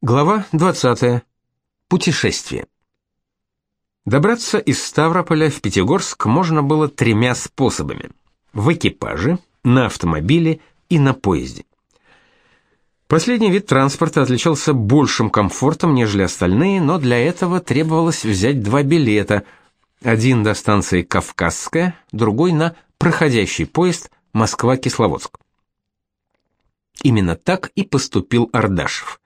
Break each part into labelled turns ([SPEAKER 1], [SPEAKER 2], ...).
[SPEAKER 1] Глава 20. Путешествие. Добраться из Ставрополя в Пятигорск можно было тремя способами: в экипаже, на автомобиле и на поезде. Последний вид транспорта отличался большим комфортом, нежели остальные, но для этого требовалось взять два билета: один до станции Кавказская, другой на проходящий поезд Москва-Кисловодск. Именно так и поступил Ардашев.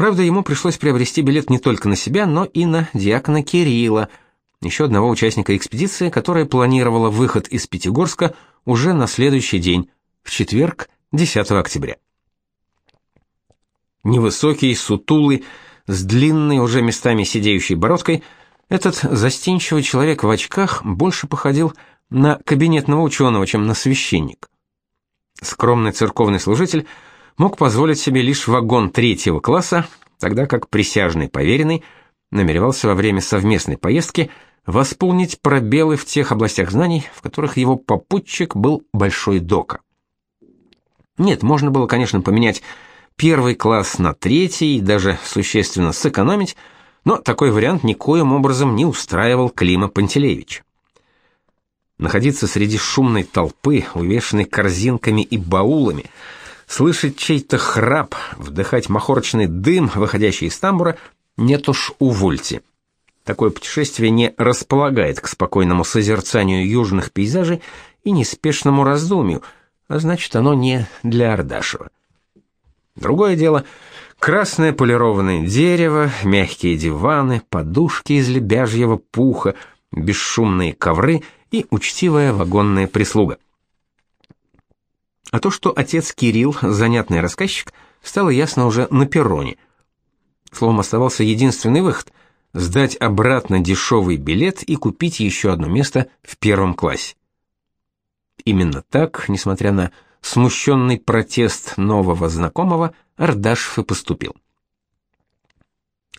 [SPEAKER 1] Правда, ему пришлось приобрести билет не только на себя, но и на диакона Кирилла, еще одного участника экспедиции, которая планировала выход из Пятигорска уже на следующий день, в четверг, 10 октября. Невысокий, сутулый, с длинной, уже местами сидеющей бородкой, этот застенчивый человек в очках больше походил на кабинетного ученого, чем на священник. Скромный церковный служитель – мог позволить себе лишь вагон третьего класса, тогда как присяжный поверенный намеревался во время совместной поездки восполнить пробелы в тех областях знаний, в которых его попутчик был большой дока. Нет, можно было, конечно, поменять первый класс на третий и даже существенно сэкономить, но такой вариант никоим образом не устраивал Клима Пантелеевич. Находиться среди шумной толпы, увешанной корзинками и баулами – слышать чей-то храп, вдыхать махорочный дым, выходящий из тамбура, нет уж увольте. Такое путешествие не располагает к спокойному созерцанию южных пейзажей и неспешному раздумью, а значит, оно не для Ардашева. Другое дело красное полированное дерево, мягкие диваны, подушки из лебяжьего пуха, бесшумные ковры и учтивая вагонная прислуга. А то, что отец Кирилл занятный рассказчик, стало ясно уже на перроне. Словом, оставался единственный выход сдать обратно дешевый билет и купить еще одно место в первом классе. Именно так, несмотря на смущенный протест нового знакомого, Ардашев и поступил.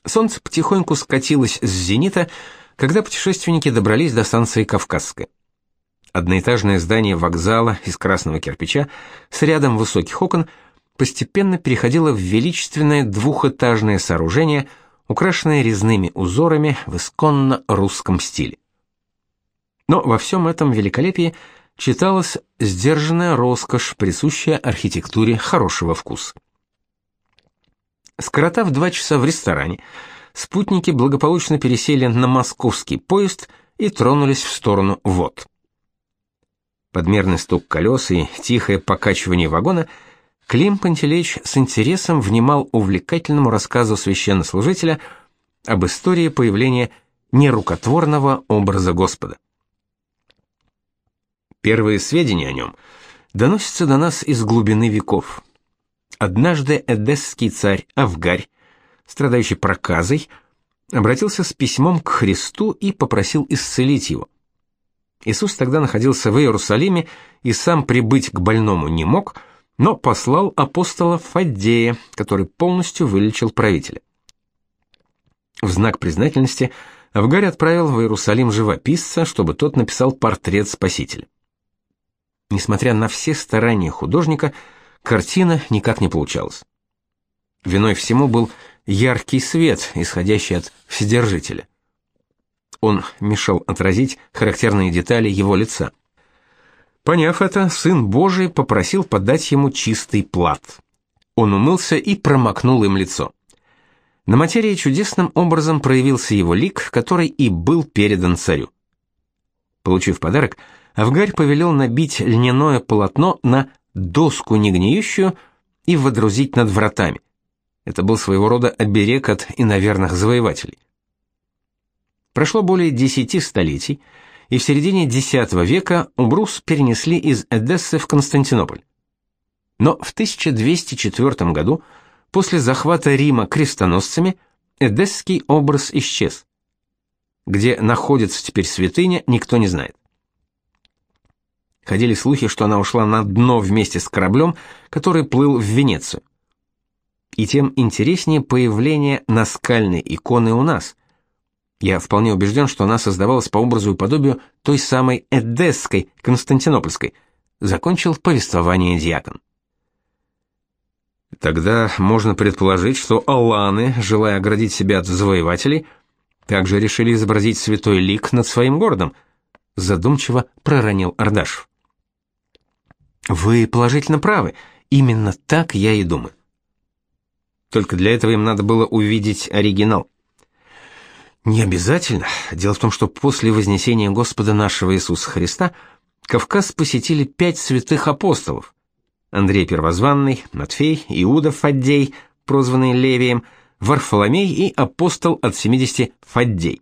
[SPEAKER 1] Солнце потихоньку скатилось с зенита, когда путешественники добрались до станции Кавказская. Одноэтажное здание вокзала из красного кирпича с рядом высоких окон постепенно переходило в величественное двухэтажное сооружение, украшенное резными узорами в исконно русском стиле. Но во всем этом великолепии читалась сдержанная роскошь, присущая архитектуре хорошего вкуса. Скоротав два часа в ресторане, спутники благополучно пересели на московский поезд и тронулись в сторону ВОД. Подмерный стук колес и тихое покачивание вагона, Клим Пантелеич с интересом внимал увлекательному рассказу священнослужителя об истории появления нерукотворного образа Господа. Первые сведения о нем доносятся до нас из глубины веков. Однажды эдесский царь Авгарь, страдающий проказой, обратился с письмом к Христу и попросил исцелить его. Иисус тогда находился в Иерусалиме и сам прибыть к больному не мог, но послал апостола Фаддея, который полностью вылечил правителя. В знак признательности Авгарь отправил в Иерусалим живописца, чтобы тот написал портрет Спасителя. Несмотря на все старания художника, картина никак не получалась. Виной всему был яркий свет, исходящий от Вседержителя. Он мешал отразить характерные детали его лица. Поняв это, сын Божий попросил подать ему чистый плат. Он умылся и промокнул им лицо. На материи чудесным образом проявился его лик, который и был передан царю. Получив подарок, Авгарь повелел набить льняное полотно на доску негниющую и водрузить над вратами. Это был своего рода оберег от иноверных завоевателей. Прошло более десяти столетий, и в середине X века Умбрус перенесли из Эдессы в Константинополь. Но в 1204 году, после захвата Рима крестоносцами, эдесский образ исчез. Где находится теперь святыня, никто не знает. Ходили слухи, что она ушла на дно вместе с кораблем, который плыл в Венецию. И тем интереснее появление наскальной иконы у нас, я вполне убежден, что она создавалась по образу и подобию той самой Эдесской, Константинопольской, закончил повествование диакон. Тогда можно предположить, что аланы, желая оградить себя от завоевателей, также решили изобразить святой лик над своим городом, задумчиво проронил Ардашев. Вы положительно правы, именно так я и думаю. Только для этого им надо было увидеть оригинал. Не обязательно. Дело в том, что после вознесения Господа нашего Иисуса Христа Кавказ посетили пять святых апостолов. Андрей Первозванный, Матфей, Иуда Фаддей, прозванный Левием, Варфоломей и апостол от 70 Фаддей.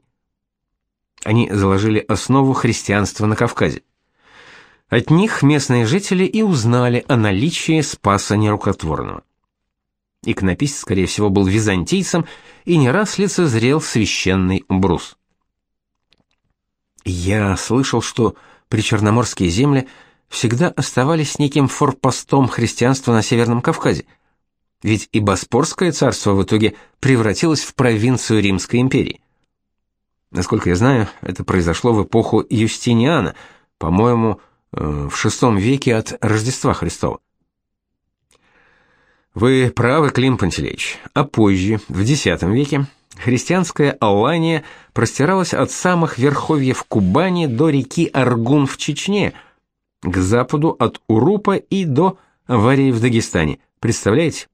[SPEAKER 1] Они заложили основу христианства на Кавказе. От них местные жители и узнали о наличии спаса нерукотворного. Иконописец, скорее всего, был византийцем и не раз лицезрел священный брус. Я слышал, что причерноморские земли всегда оставались неким форпостом христианства на Северном Кавказе. Ведь и Боспорское царство в итоге превратилось в провинцию Римской империи. Насколько я знаю, это произошло в эпоху Юстиниана, по-моему, э, в VI веке от Рождества Христова. Вы правы, Клим Пантелеич. А позже, в X веке, христианская Алания простиралась от самых верховьев Кубани до реки Аргун в Чечне, к западу от Урупа и до аварии в Дагестане. Представляете?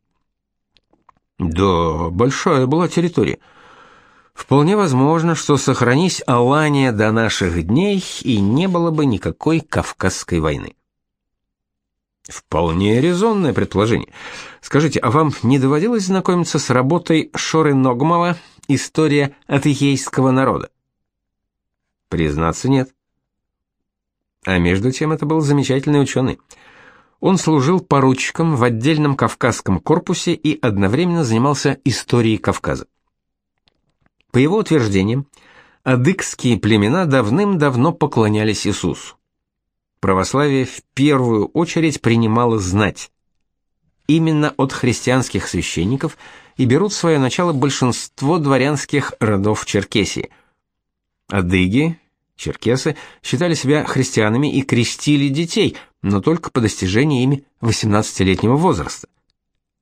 [SPEAKER 1] Да, большая была территория. Вполне возможно, что сохранись Алания до наших дней и не было бы никакой Кавказской войны. Вполне резонное предположение. Скажите, а вам не доводилось знакомиться с работой Шоры Ногмова «История атеейского народа»? Признаться, нет. А между тем это был замечательный ученый. Он служил поручиком в отдельном Кавказском корпусе и одновременно занимался историей Кавказа. По его утверждениям, адыгские племена давным-давно поклонялись Иисусу православие в первую очередь принимало знать. Именно от христианских священников и берут свое начало большинство дворянских родов Черкесии. Адыги, черкесы, считали себя христианами и крестили детей, но только по достижении ими 18-летнего возраста.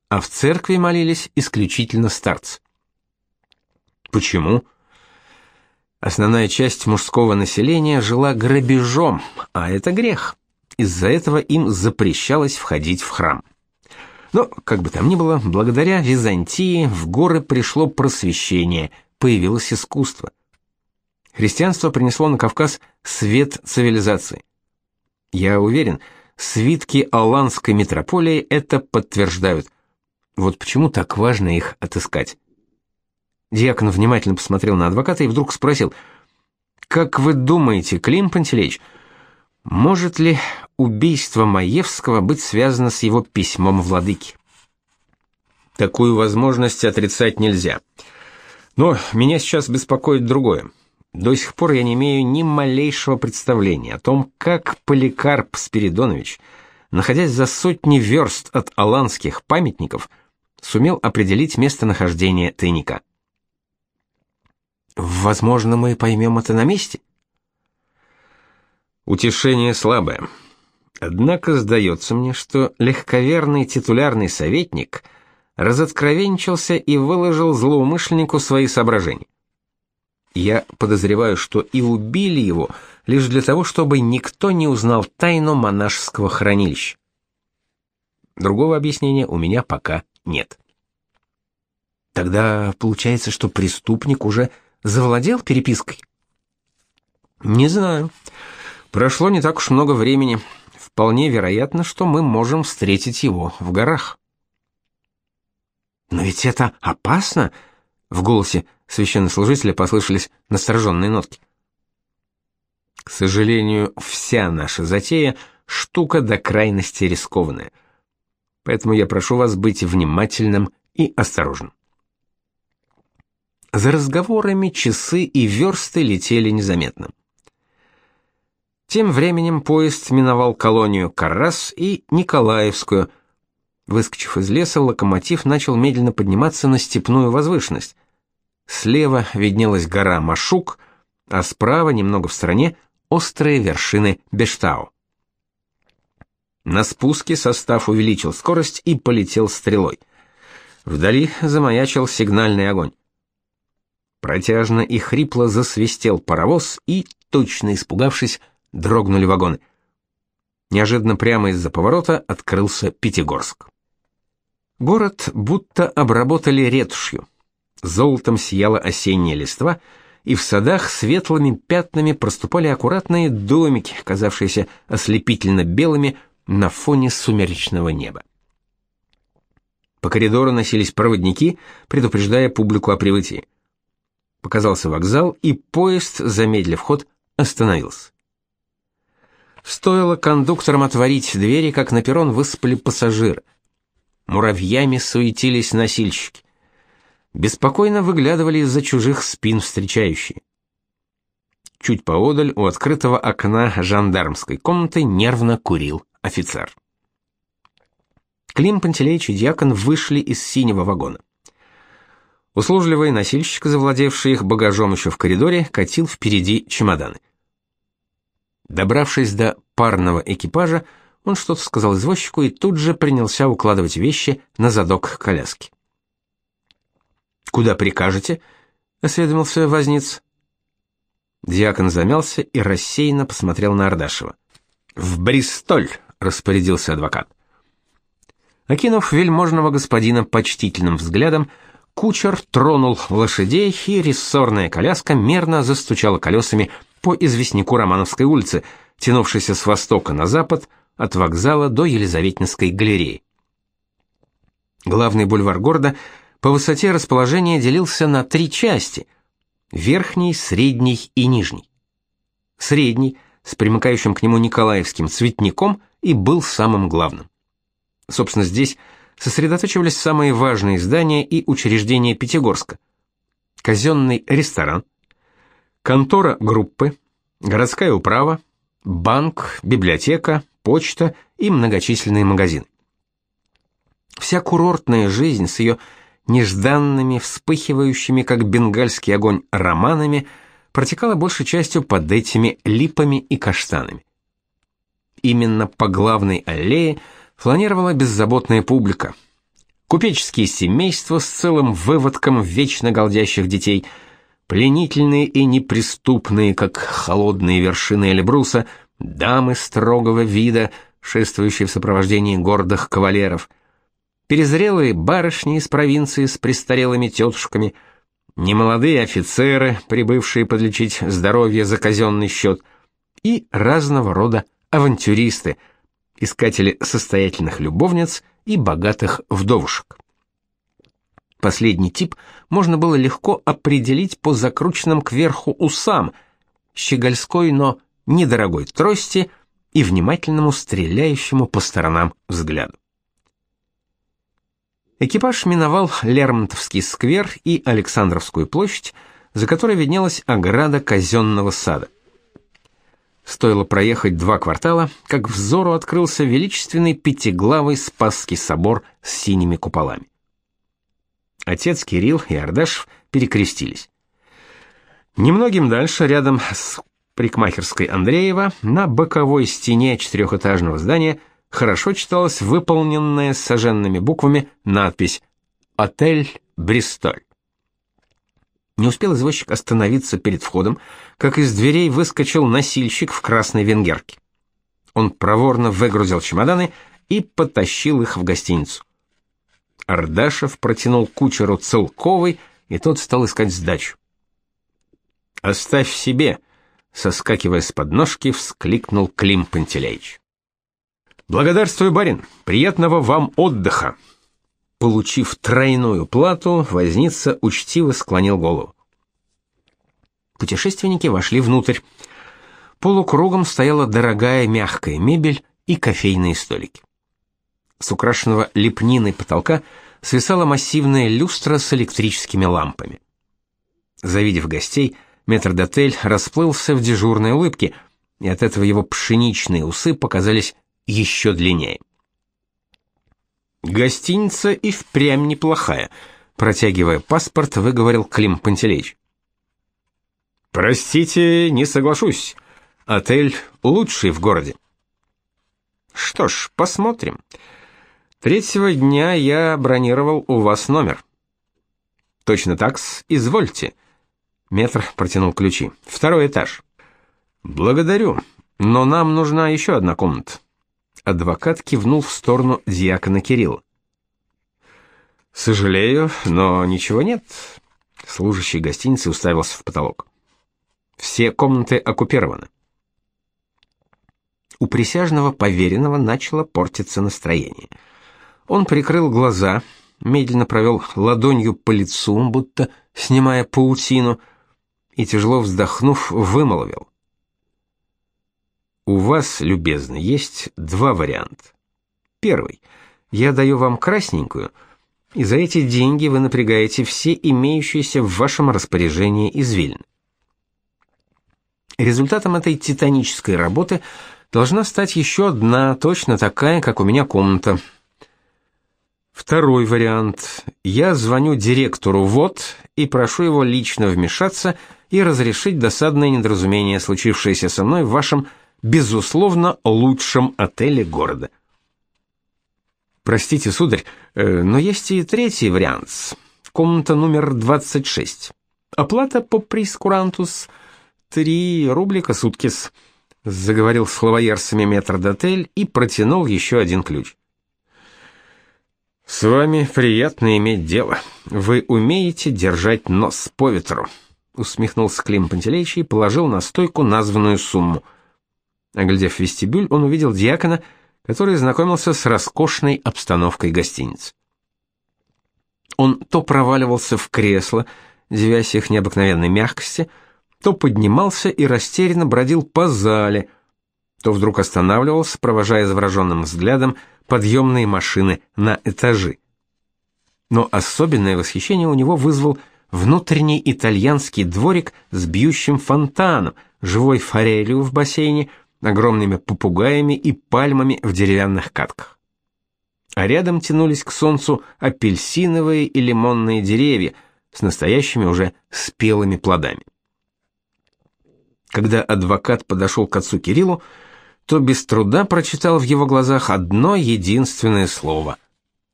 [SPEAKER 1] А в церкви молились исключительно старцы. Почему? Основная часть мужского населения жила грабежом, а это грех. Из-за этого им запрещалось входить в храм. Но, как бы там ни было, благодаря Византии в горы пришло просвещение, появилось искусство. Христианство принесло на Кавказ свет цивилизации. Я уверен, свитки Аланской метрополии это подтверждают. Вот почему так важно их отыскать. Дьякон внимательно посмотрел на адвоката и вдруг спросил: "Как вы думаете, Клим Пантелеич, может ли убийство Маевского быть связано с его письмом владыке?" Такую возможность отрицать нельзя. Но меня сейчас беспокоит другое. До сих пор я не имею ни малейшего представления о том, как Поликарп Спиридонович, находясь за сотни верст от аланских памятников, сумел определить местонахождение тайника. Возможно, мы поймем это на месте. Утешение слабое. Однако сдается мне, что легковерный титулярный советник разоткровенничался и выложил злоумышленнику свои соображения. Я подозреваю, что и убили его лишь для того, чтобы никто не узнал тайну монашеского хранилища. Другого объяснения у меня пока нет. Тогда получается, что преступник уже завладел перепиской? Не знаю. Прошло не так уж много времени. Вполне вероятно, что мы можем встретить его в горах. Но ведь это опасно, в голосе священнослужителя послышались настороженные нотки. К сожалению, вся наша затея штука до крайности рискованная. Поэтому я прошу вас быть внимательным и осторожным. За разговорами часы и версты летели незаметно. Тем временем поезд миновал колонию Каррас и Николаевскую. Выскочив из леса, локомотив начал медленно подниматься на степную возвышенность. Слева виднелась гора Машук, а справа, немного в стороне, острые вершины Бештау. На спуске состав увеличил скорость и полетел стрелой. Вдали замаячил сигнальный огонь. Протяжно и хрипло засвистел паровоз, и, точно испугавшись, дрогнули вагоны. Неожиданно прямо из-за поворота открылся Пятигорск. Город будто обработали ретушью. Золотом сияла осенняя листва, и в садах светлыми пятнами проступали аккуратные домики, казавшиеся ослепительно белыми на фоне сумеречного неба. По коридору носились проводники, предупреждая публику о прибытии. Показался вокзал, и поезд, замедлив ход, остановился. Стоило кондукторам отворить двери, как на перрон высыпали пассажиры. Муравьями суетились носильщики. Беспокойно выглядывали из-за чужих спин встречающие. Чуть поодаль у открытого окна жандармской комнаты нервно курил офицер. Клим Пантелеич и Дьякон вышли из синего вагона. Услужливый носильщик, завладевший их багажом еще в коридоре, катил впереди чемоданы. Добравшись до парного экипажа, он что-то сказал извозчику и тут же принялся укладывать вещи на задок коляски. «Куда прикажете?» — осведомился возниц. Диакон замялся и рассеянно посмотрел на Ардашева. «В Бристоль!» — распорядился адвокат. Окинув вельможного господина почтительным взглядом, Кучер тронул лошадей, и рессорная коляска мерно застучала колесами по известняку Романовской улицы, тянувшейся с востока на запад, от вокзала до Елизаветинской галереи. Главный бульвар города по высоте расположения делился на три части: верхний, средний и нижний. Средний с примыкающим к нему Николаевским цветником и был самым главным. Собственно, здесь сосредотачивались самые важные здания и учреждения Пятигорска. Казенный ресторан, контора группы, городская управа, банк, библиотека, почта и многочисленные магазины. Вся курортная жизнь с ее нежданными, вспыхивающими, как бенгальский огонь, романами протекала большей частью под этими липами и каштанами. Именно по главной аллее – фланировала беззаботная публика. Купеческие семейства с целым выводком вечно голдящих детей, пленительные и неприступные, как холодные вершины Эльбруса, дамы строгого вида, шествующие в сопровождении гордых кавалеров, перезрелые барышни из провинции с престарелыми тетушками, немолодые офицеры, прибывшие подлечить здоровье за казенный счет, и разного рода авантюристы – искатели состоятельных любовниц и богатых вдовушек. Последний тип можно было легко определить по закрученным кверху усам, щегольской, но недорогой трости и внимательному стреляющему по сторонам взгляду. Экипаж миновал Лермонтовский сквер и Александровскую площадь, за которой виднелась ограда казенного сада. Стоило проехать два квартала, как взору открылся величественный пятиглавый Спасский собор с синими куполами. Отец Кирилл и Ардашев перекрестились. Немногим дальше, рядом с парикмахерской Андреева, на боковой стене четырехэтажного здания хорошо читалась выполненная саженными буквами надпись «Отель Бристоль». Не успел извозчик остановиться перед входом, как из дверей выскочил носильщик в красной венгерке. Он проворно выгрузил чемоданы и потащил их в гостиницу. Ардашев протянул кучеру целковый, и тот стал искать сдачу. «Оставь себе!» — соскакивая с подножки, вскликнул Клим Пантелеич. «Благодарствую, барин! Приятного вам отдыха!» Получив тройную плату, возница учтиво склонил голову. Путешественники вошли внутрь. Полукругом стояла дорогая мягкая мебель и кофейные столики. С украшенного лепниной потолка свисала массивная люстра с электрическими лампами. Завидев гостей, метрдотель расплылся в дежурной улыбке, и от этого его пшеничные усы показались еще длиннее. Гостиница и впрямь неплохая, протягивая паспорт, выговорил Клим Пантелеич. Простите, не соглашусь. Отель лучший в городе. Что ж, посмотрим. Третьего дня я бронировал у вас номер. Точно так, извольте. Метр протянул ключи. Второй этаж. Благодарю, но нам нужна еще одна комната. Адвокат кивнул в сторону диакона Кирилла. Сожалею, но ничего нет. Служащий гостиницы уставился в потолок. Все комнаты оккупированы. У присяжного поверенного начало портиться настроение. Он прикрыл глаза, медленно провел ладонью по лицу, будто снимая паутину, и тяжело вздохнув, вымолвил: У вас, любезный, есть два варианта. Первый. Я даю вам красненькую, и за эти деньги вы напрягаете все имеющиеся в вашем распоряжении извилины. Результатом этой титанической работы должна стать еще одна, точно такая, как у меня комната. Второй вариант. Я звоню директору ВОД и прошу его лично вмешаться и разрешить досадное недоразумение, случившееся со мной в вашем, безусловно, лучшем отеле города. Простите, сударь, э, но есть и третий вариант. Комната номер 26. Оплата по прискурантус – «Три рублика суткис», — заговорил словоерсами метрдотель и протянул еще один ключ. «С вами приятно иметь дело. Вы умеете держать нос по ветру», — усмехнулся Клим Пантелеич и положил на стойку названную сумму. Оглядев вестибюль, он увидел диакона, который знакомился с роскошной обстановкой гостиницы. Он то проваливался в кресло, девясь их необыкновенной мягкости, — то поднимался и растерянно бродил по зале, то вдруг останавливался, провожая завороженным взглядом подъемные машины на этажи. Но особенное восхищение у него вызвал внутренний итальянский дворик с бьющим фонтаном, живой форелью в бассейне, огромными попугаями и пальмами в деревянных катках. А рядом тянулись к солнцу апельсиновые и лимонные деревья с настоящими уже спелыми плодами. Когда адвокат подошел к отцу Кириллу, то без труда прочитал в его глазах одно единственное слово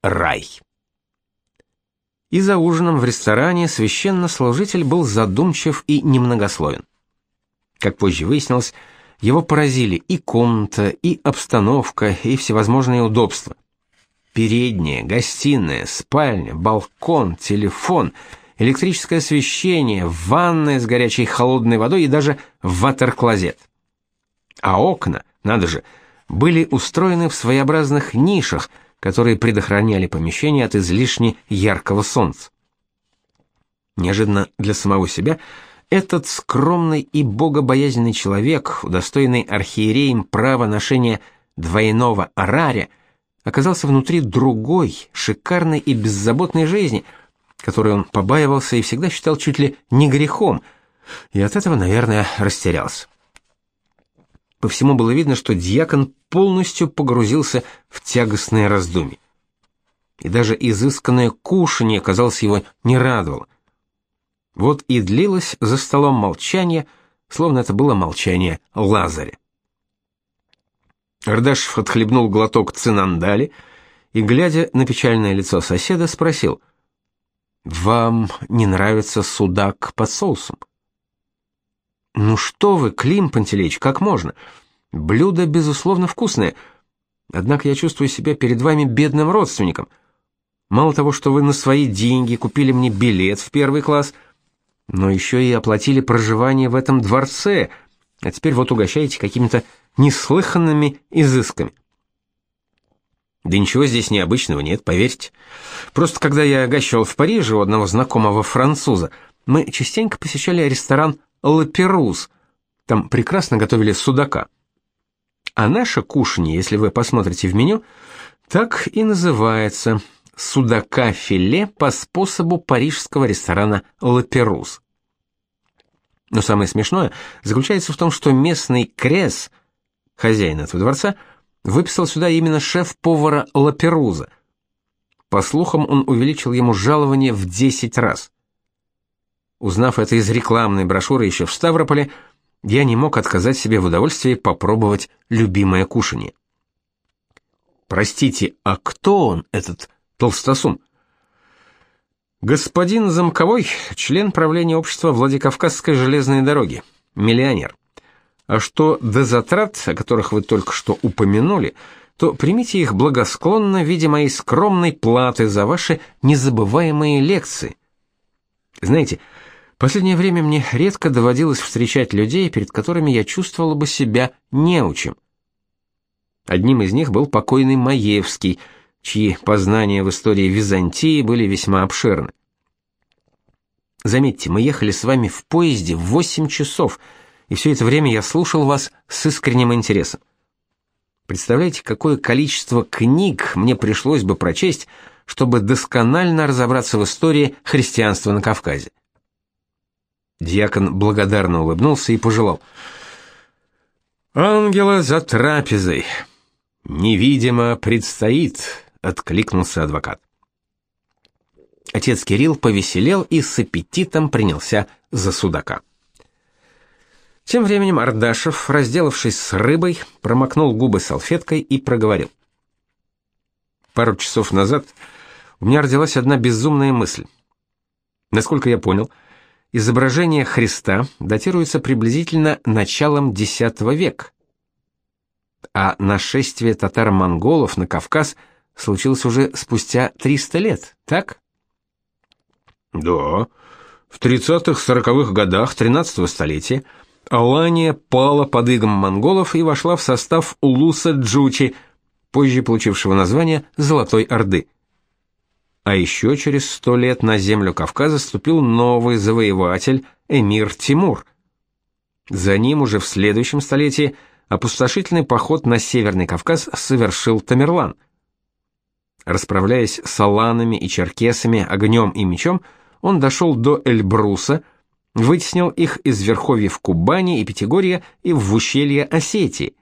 [SPEAKER 1] рай. И за ужином в ресторане священнослужитель был задумчив и немногословен. Как позже выяснилось, его поразили и комната, и обстановка, и всевозможные удобства. Передняя, гостиная, спальня, балкон, телефон — электрическое освещение, ванная с горячей холодной водой и даже ватер-клозет. А окна, надо же, были устроены в своеобразных нишах, которые предохраняли помещение от излишне яркого солнца. Неожиданно для самого себя этот скромный и богобоязненный человек, удостоенный архиереем права ношения двойного араря, оказался внутри другой, шикарной и беззаботной жизни – которой он побаивался и всегда считал чуть ли не грехом, и от этого, наверное, растерялся. По всему было видно, что диакон полностью погрузился в тягостные раздумья. И даже изысканное кушанье, казалось, его не радовало. Вот и длилось за столом молчание, словно это было молчание Лазаря. Ардашев отхлебнул глоток цинандали и, глядя на печальное лицо соседа, спросил: вам не нравится судак под соусом? Ну что вы, Клим Пантелеич, как можно? Блюдо безусловно вкусное. Однако я чувствую себя перед вами бедным родственником. Мало того, что вы на свои деньги купили мне билет в первый класс, но еще и оплатили проживание в этом дворце, а теперь вот угощаете какими-то неслыханными изысками. Да ничего здесь необычного нет, поверьте. Просто когда я гощал в Париже у одного знакомого француза, мы частенько посещали ресторан «Ла Перуз». Там прекрасно готовили судака. А наше кушанье, если вы посмотрите в меню, так и называется «Судака-филе по способу парижского ресторана «Ла Перуз». Но самое смешное заключается в том, что местный крес, хозяин этого дворца, выписал сюда именно шеф-повара Лаперуза. По слухам, он увеличил ему жалование в 10 раз. Узнав это из рекламной брошюры еще в Ставрополе, я не мог отказать себе в удовольствии попробовать любимое кушанье. Простите, а кто он, этот толстосум? Господин Замковой, член правления общества Владикавказской железной дороги, миллионер. А что до затрат, о которых вы только что упомянули, то примите их благосклонно в виде моей скромной платы за ваши незабываемые лекции. Знаете, последнее время мне редко доводилось встречать людей, перед которыми я чувствовала бы себя неучим. Одним из них был покойный Маевский, чьи познания в истории Византии были весьма обширны. Заметьте, мы ехали с вами в поезде в 8 часов – и все это время я слушал вас с искренним интересом. Представляете, какое количество книг мне пришлось бы прочесть, чтобы досконально разобраться в истории христианства на Кавказе. Дьякон благодарно улыбнулся и пожелал: Ангела за трапезой. Невидимо предстоит, откликнулся адвокат. Отец Кирилл повеселел и с аппетитом принялся за судака. Тем временем Ардашев, разделавшись с рыбой, промокнул губы салфеткой и проговорил. Пару часов назад у меня родилась одна безумная мысль. Насколько я понял, изображение Христа датируется приблизительно началом X века. А нашествие татаро-монголов на Кавказ случилось уже спустя 300 лет, так?
[SPEAKER 2] Да. В 30-40-х годах 13-го столетия Алания пала под игом монголов и вошла в состав Улуса Джучи, позже получившего название Золотой Орды. А еще через сто лет на землю Кавказа ступил новый завоеватель эмир Тимур. За ним уже в следующем столетии опустошительный поход на Северный Кавказ совершил Тамерлан. Расправляясь с аланами и черкесами огнем и мечом, он дошел до Эльбруса – вытеснил их из верховьев Кубани и Пятигорья и в ущелье Осетии.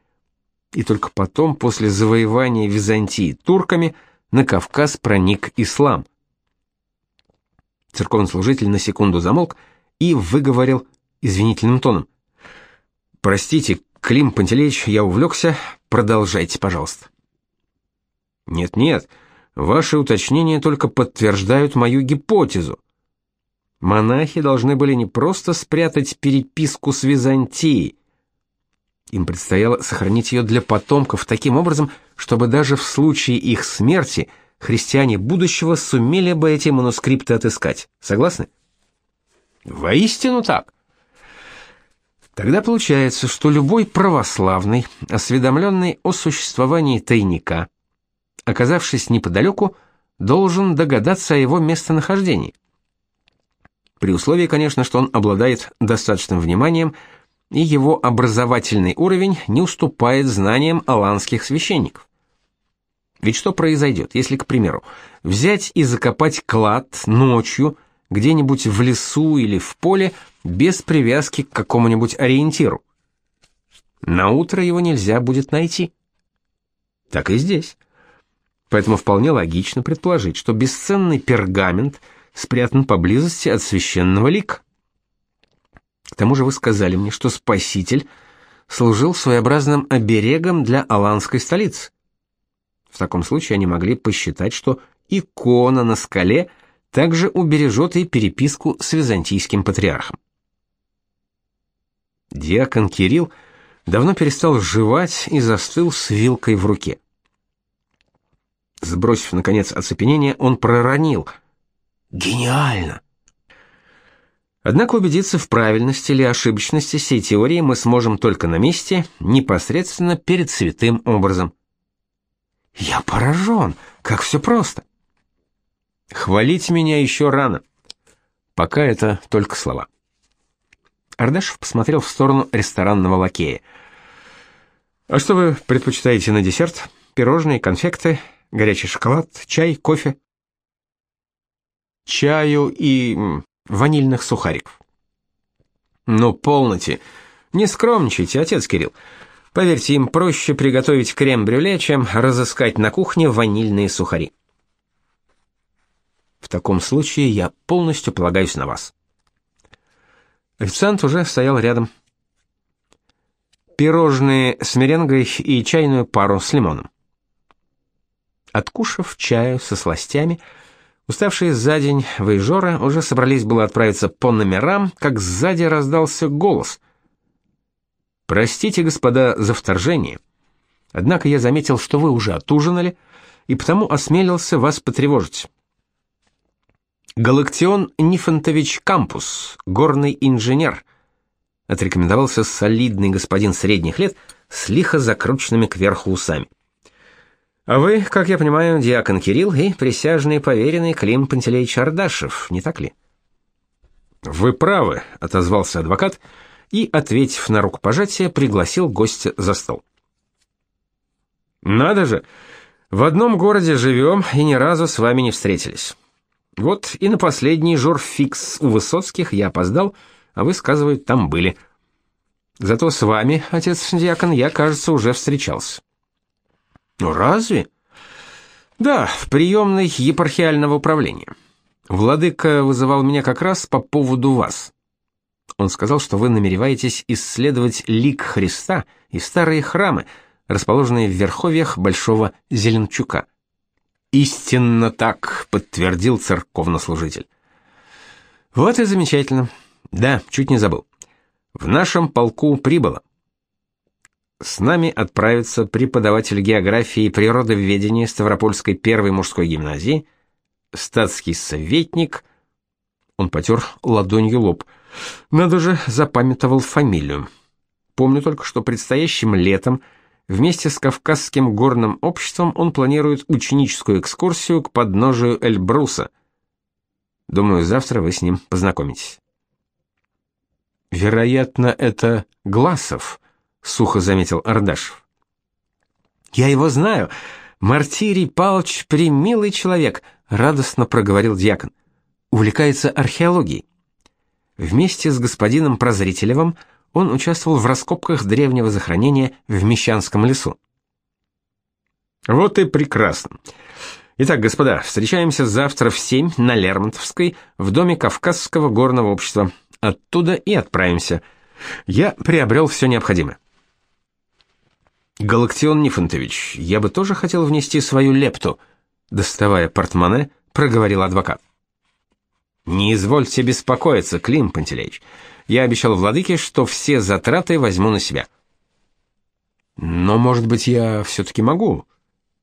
[SPEAKER 2] И только потом, после завоевания Византии турками, на Кавказ проник ислам. Церковный служитель на секунду замолк и выговорил извинительным тоном: "Простите, Клим Пантелеич, я увлекся. Продолжайте, пожалуйста".
[SPEAKER 1] Нет-нет, ваши уточнения только подтверждают мою гипотезу. Монахи должны были не просто спрятать переписку с Византией. Им предстояло сохранить ее для потомков таким образом, чтобы даже в случае их смерти христиане будущего сумели бы эти манускрипты отыскать. Согласны?
[SPEAKER 2] Воистину так.
[SPEAKER 1] Тогда получается, что любой православный, осведомленный о существовании тайника, оказавшись неподалеку, должен догадаться о его местонахождении. При условии, конечно, что он обладает достаточным вниманием, и его образовательный уровень не уступает знаниям аланских священников. Ведь что произойдет, если, к примеру, взять и закопать клад ночью где-нибудь в лесу или в поле без привязки к какому-нибудь ориентиру? На утро его нельзя будет найти. Так и здесь. Поэтому вполне логично предположить, что бесценный пергамент – спрятан поблизости от священного лика. К тому же вы сказали мне, что Спаситель служил своеобразным оберегом для аланской столицы. В таком случае они могли посчитать, что икона на скале также убережет и переписку с византийским патриархом. Диакон Кирилл давно перестал жевать и застыл с вилкой в руке. Сбросив наконец оцепенение, он проронил: Гениально! Однако убедиться в правильности или ошибочности сей теории мы сможем только на месте, непосредственно перед святым образом. Я поражен, как все просто. Хвалить меня еще рано. Пока это только слова. Ардашев посмотрел в сторону ресторанного лакея. А что вы предпочитаете на десерт? Пирожные, конфекты, горячий шоколад, чай, кофе? чаю и ванильных сухариков. Ну, полноте. Не скромничайте, отец Кирилл. Поверьте, им проще приготовить крем-брюле, чем разыскать на кухне ванильные сухари. В таком случае я полностью полагаюсь на вас. Официант уже стоял рядом. Пирожные с меренгой и чайную пару с лимоном. Откушав чаю со сластями, уставшие за день выезжора уже собрались было отправиться по номерам, как сзади раздался голос. «Простите, господа, за вторжение. Однако я заметил, что вы уже отужинали, и потому осмелился вас потревожить». Галактион Нифонтович Кампус, горный инженер, отрекомендовался солидный господин средних лет с лихо закрученными кверху усами. А вы, как я понимаю, диакон Кирилл и присяжный поверенный Клим Пантелеич Ардашев, не так ли?
[SPEAKER 2] Вы правы, отозвался адвокат и, ответив на рукопожатие, пригласил гостя за стол. Надо же, в одном городе живем и ни разу с вами не встретились. Вот и на последний журфикс у Высоцких я опоздал, а вы, сказывают, там были. Зато с вами, отец диакон, я, кажется, уже встречался.
[SPEAKER 1] Ну разве?
[SPEAKER 2] Да, в приемной епархиального управления. Владыка вызывал меня как раз по поводу вас. Он сказал, что вы намереваетесь исследовать лик Христа и старые храмы, расположенные в верховьях Большого Зеленчука.
[SPEAKER 1] Истинно так, подтвердил церковнослужитель.
[SPEAKER 2] Вот и замечательно. Да, чуть не забыл. В нашем полку прибыло. С нами отправится преподаватель географии и природоведения Ставропольской первой мужской гимназии, статский советник. Он потер ладонью лоб. Надо же, запамятовал фамилию. Помню только, что предстоящим летом Вместе с Кавказским горным обществом он планирует ученическую экскурсию к подножию Эльбруса. Думаю, завтра вы с ним познакомитесь.
[SPEAKER 1] Вероятно, это Гласов, сухо заметил Ардашев.
[SPEAKER 2] Я его знаю. Мартирий Павлович примилый человек, радостно проговорил диакон. Увлекается археологией. Вместе с господином Прозрителевым он участвовал в раскопках древнего захоронения в Мещанском лесу.
[SPEAKER 1] Вот и прекрасно. Итак, господа, встречаемся завтра в семь на Лермонтовской в доме Кавказского горного общества. Оттуда и отправимся. Я приобрел все необходимое.
[SPEAKER 2] Галактион Нифонтович, я бы тоже хотел внести свою лепту, доставая портмоне, проговорил адвокат.
[SPEAKER 1] Не извольте беспокоиться, Клим Пантелеич. Я обещал владыке, что все затраты возьму на себя.
[SPEAKER 2] Но, может быть, я все-таки могу?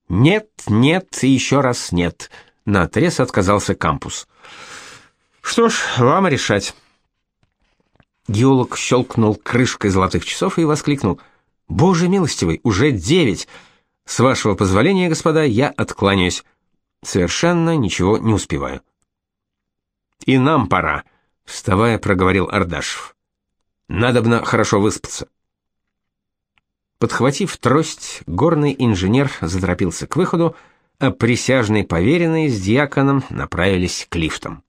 [SPEAKER 1] Нет, нет и еще раз нет. Наотрез отказался кампус.
[SPEAKER 2] Что ж, вам решать.
[SPEAKER 1] Геолог щелкнул крышкой золотых часов и воскликнул. «Боже милостивый, уже девять! С вашего позволения, господа, я откланяюсь. Совершенно ничего не успеваю».
[SPEAKER 2] «И нам пора»,
[SPEAKER 1] вставая, проговорил Ардашев. Надобно хорошо выспаться. Подхватив трость, горный инженер заторопился к выходу, а присяжный поверенный с диаконом направились к лифтам.